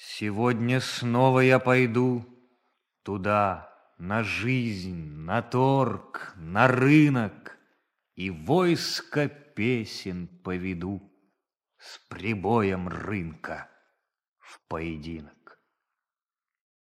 Сегодня снова я пойду туда, на жизнь, на торг, на рынок, И войско песен поведу с прибоем рынка в поединок.